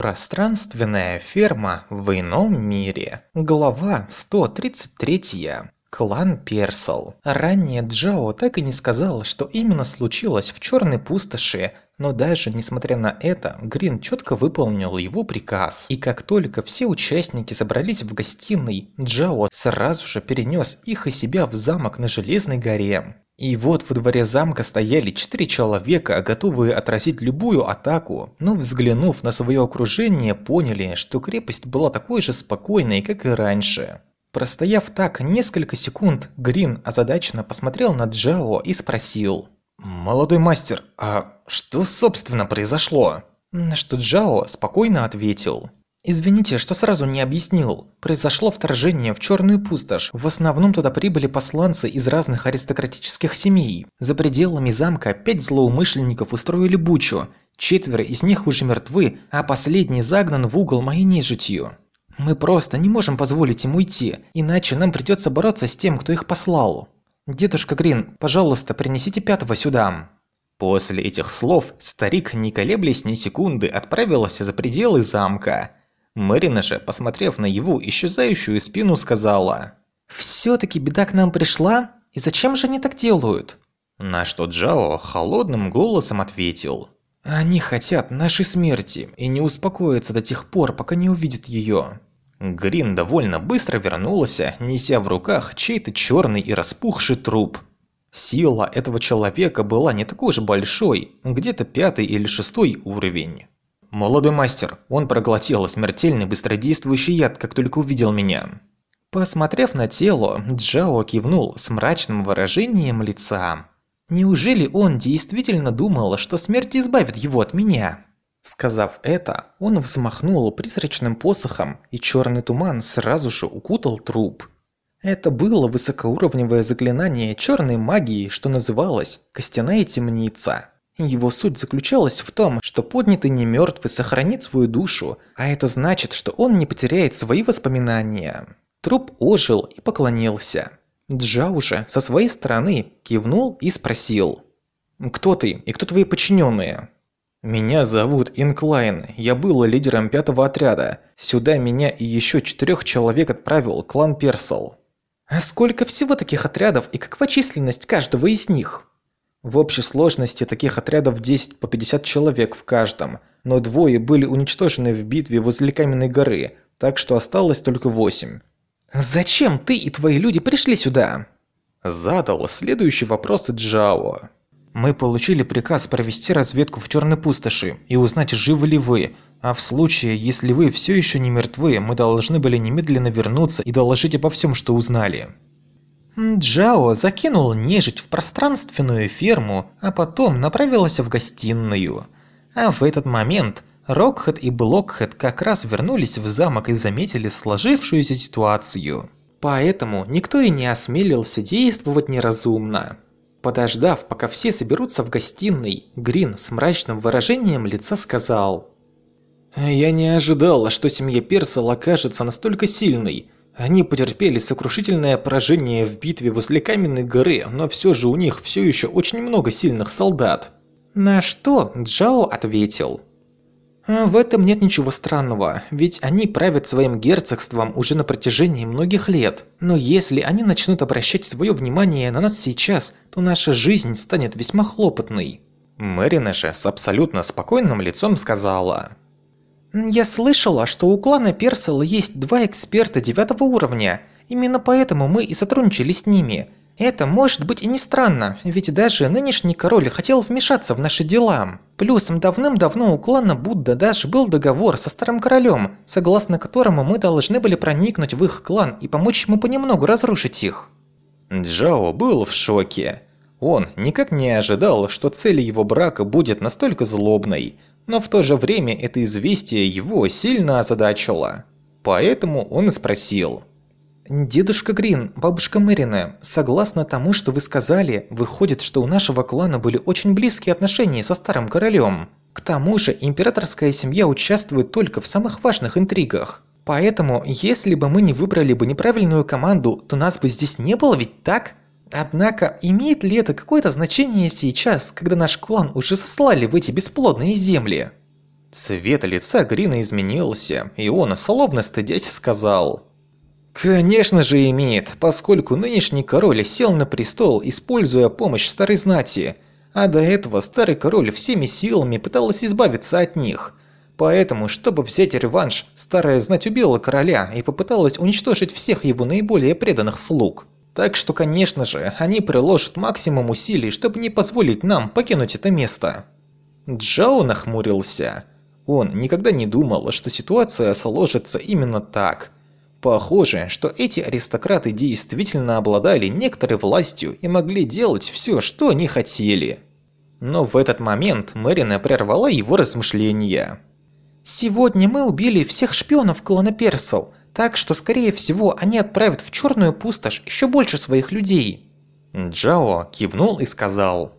Пространственная ферма в ином мире. Глава 133. Клан Персел. Ранее Джао так и не сказал, что именно случилось в Черной пустоши, но даже несмотря на это, Грин четко выполнил его приказ. И как только все участники собрались в гостиной, Джао сразу же перенес их и себя в замок на Железной горе. И вот во дворе замка стояли четыре человека, готовые отразить любую атаку, но взглянув на свое окружение, поняли, что крепость была такой же спокойной, как и раньше. Простояв так несколько секунд, Грин озадаченно посмотрел на Джао и спросил. «Молодой мастер, а что собственно произошло?» На что Джао спокойно ответил. Извините, что сразу не объяснил. Произошло вторжение в Черную пустошь. В основном туда прибыли посланцы из разных аристократических семей. За пределами замка пять злоумышленников устроили бучу. Четверо из них уже мертвы, а последний загнан в угол моей нежитью. Мы просто не можем позволить им уйти, иначе нам придется бороться с тем, кто их послал. Дедушка Грин, пожалуйста, принесите пятого сюда. После этих слов старик, не колеблясь ни секунды, отправился за пределы замка. Мэрина же, посмотрев на его исчезающую спину, сказала «Всё-таки беда к нам пришла? И зачем же они так делают?» На что Джао холодным голосом ответил «Они хотят нашей смерти и не успокоятся до тех пор, пока не увидят её». Грин довольно быстро вернулся, неся в руках чей-то черный и распухший труп. Сила этого человека была не такой уж большой, где-то пятый или шестой уровень. «Молодой мастер, он проглотил смертельный быстродействующий яд, как только увидел меня». Посмотрев на тело, Джао кивнул с мрачным выражением лица. «Неужели он действительно думал, что смерть избавит его от меня?» Сказав это, он взмахнул призрачным посохом, и черный туман сразу же укутал труп. Это было высокоуровневое заклинание черной магии, что называлось «Костяная темница». Его суть заключалась в том, что поднятый не мертвый сохранит свою душу, а это значит, что он не потеряет свои воспоминания. Труп ожил и поклонился. Джау же со своей стороны кивнул и спросил. «Кто ты и кто твои подчиненные?» «Меня зовут Инклайн, я был лидером пятого отряда. Сюда меня и еще четырех человек отправил клан Персел». «А сколько всего таких отрядов и какова численность каждого из них?» В общей сложности таких отрядов 10 по 50 человек в каждом, но двое были уничтожены в битве возле Каменной горы, так что осталось только 8. «Зачем ты и твои люди пришли сюда?» Задал следующий вопрос Джао. «Мы получили приказ провести разведку в Черной пустоши и узнать, живы ли вы, а в случае, если вы все еще не мертвы, мы должны были немедленно вернуться и доложить обо всем, что узнали». Джао закинул нежить в пространственную ферму, а потом направился в гостиную. А в этот момент Рокхед и Блокхед как раз вернулись в замок и заметили сложившуюся ситуацию. Поэтому никто и не осмелился действовать неразумно. Подождав, пока все соберутся в гостиной, Грин с мрачным выражением лица сказал. «Я не ожидал, что семья Персел окажется настолько сильной. Они потерпели сокрушительное поражение в битве возле Каменной горы, но все же у них все еще очень много сильных солдат. На что Джао ответил. В этом нет ничего странного, ведь они правят своим герцогством уже на протяжении многих лет. Но если они начнут обращать свое внимание на нас сейчас, то наша жизнь станет весьма хлопотной. Мэрина же с абсолютно спокойным лицом сказала. Я слышала, что у клана Персел есть два эксперта девятого уровня. Именно поэтому мы и сотрудничали с ними. Это может быть и не странно, ведь даже нынешний король хотел вмешаться в наши дела. Плюс давным-давно у клана Будда даже был договор со старым королем, согласно которому мы должны были проникнуть в их клан и помочь ему понемногу разрушить их. Джао был в шоке. Он никак не ожидал, что цель его брака будет настолько злобной – но в то же время это известие его сильно озадачило. Поэтому он и спросил. «Дедушка Грин, бабушка Мэрина, согласно тому, что вы сказали, выходит, что у нашего клана были очень близкие отношения со старым королем. К тому же императорская семья участвует только в самых важных интригах. Поэтому, если бы мы не выбрали бы неправильную команду, то нас бы здесь не было, ведь так?» Однако, имеет ли это какое-то значение сейчас, когда наш клан уже сослали в эти бесплодные земли? Цвет лица Грина изменился, и он, словно стыдясь, сказал... Конечно же имеет, поскольку нынешний король сел на престол, используя помощь старой знати, а до этого старый король всеми силами пытался избавиться от них. Поэтому, чтобы взять реванш, старая знать убила короля и попыталась уничтожить всех его наиболее преданных слуг. Так что, конечно же, они приложат максимум усилий, чтобы не позволить нам покинуть это место. Джао нахмурился. Он никогда не думал, что ситуация сложится именно так. Похоже, что эти аристократы действительно обладали некоторой властью и могли делать все, что они хотели. Но в этот момент Мэрина прервала его размышления. «Сегодня мы убили всех шпионов клана Персел, так что, скорее всего, они отправят в Черную пустошь еще больше своих людей». Джао кивнул и сказал.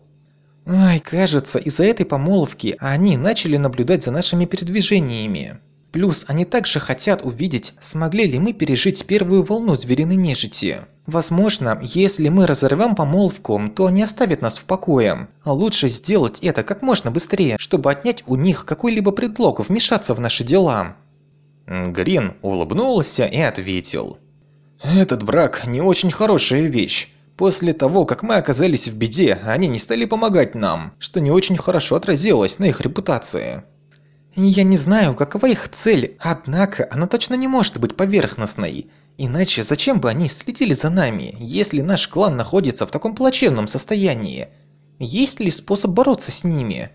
«Ай, кажется, из-за этой помолвки они начали наблюдать за нашими передвижениями. Плюс они также хотят увидеть, смогли ли мы пережить первую волну звериной нежити. Возможно, если мы разорвем помолвку, то они оставят нас в покое. А лучше сделать это как можно быстрее, чтобы отнять у них какой-либо предлог вмешаться в наши дела. Грин улыбнулся и ответил. «Этот брак не очень хорошая вещь. После того, как мы оказались в беде, они не стали помогать нам, что не очень хорошо отразилось на их репутации. Я не знаю, какова их цель, однако она точно не может быть поверхностной. Иначе зачем бы они следили за нами, если наш клан находится в таком плачевном состоянии? Есть ли способ бороться с ними?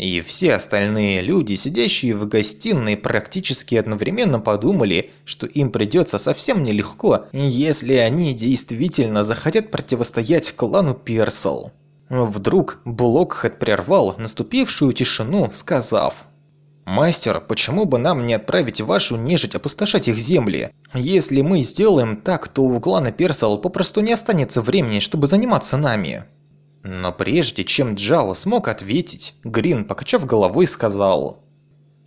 И все остальные люди, сидящие в гостиной, практически одновременно подумали, что им придется совсем нелегко, если они действительно захотят противостоять клану Персел. Вдруг Блокхед прервал наступившую тишину, сказав «Мастер, почему бы нам не отправить вашу нежить опустошать их земли? Если мы сделаем так, то у клана Персел попросту не останется времени, чтобы заниматься нами». Но прежде чем Джао смог ответить, Грин, покачав головой, сказал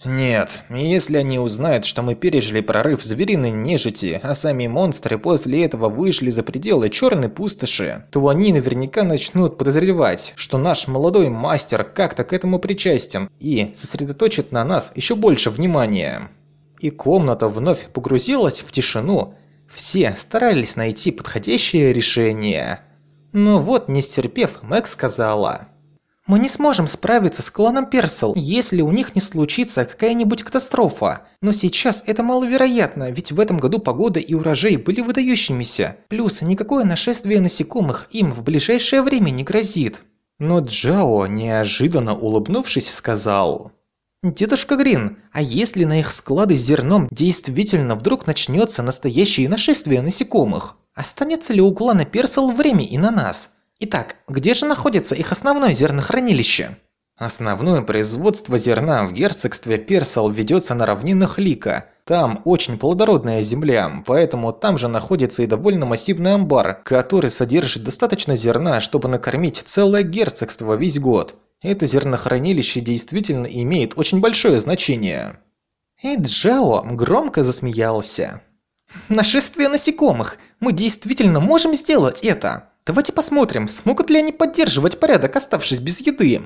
нет, если они узнают, что мы пережили прорыв звериной нежити, а сами монстры после этого вышли за пределы черной пустоши, то они наверняка начнут подозревать, что наш молодой мастер как-то к этому причастен и сосредоточит на нас еще больше внимания. И комната вновь погрузилась в тишину. Все старались найти подходящее решение. Но вот, не стерпев, Мэг сказала... Мы не сможем справиться с кланом Персел, если у них не случится какая-нибудь катастрофа. Но сейчас это маловероятно, ведь в этом году погода и урожай были выдающимися. Плюс никакое нашествие насекомых им в ближайшее время не грозит. Но Джао, неожиданно улыбнувшись, сказал... «Дедушка Грин, а если на их склады с зерном действительно вдруг начнется настоящее нашествие насекомых? Останется ли у клана Персел время и на нас? Итак, где же находится их основное зернохранилище? Основное производство зерна в герцогстве Персал ведется на равнинах Лика. Там очень плодородная земля, поэтому там же находится и довольно массивный амбар, который содержит достаточно зерна, чтобы накормить целое герцогство весь год. Это зернохранилище действительно имеет очень большое значение. И Джао громко засмеялся. «Нашествие насекомых! Мы действительно можем сделать это!» Давайте посмотрим, смогут ли они поддерживать порядок, оставшись без еды.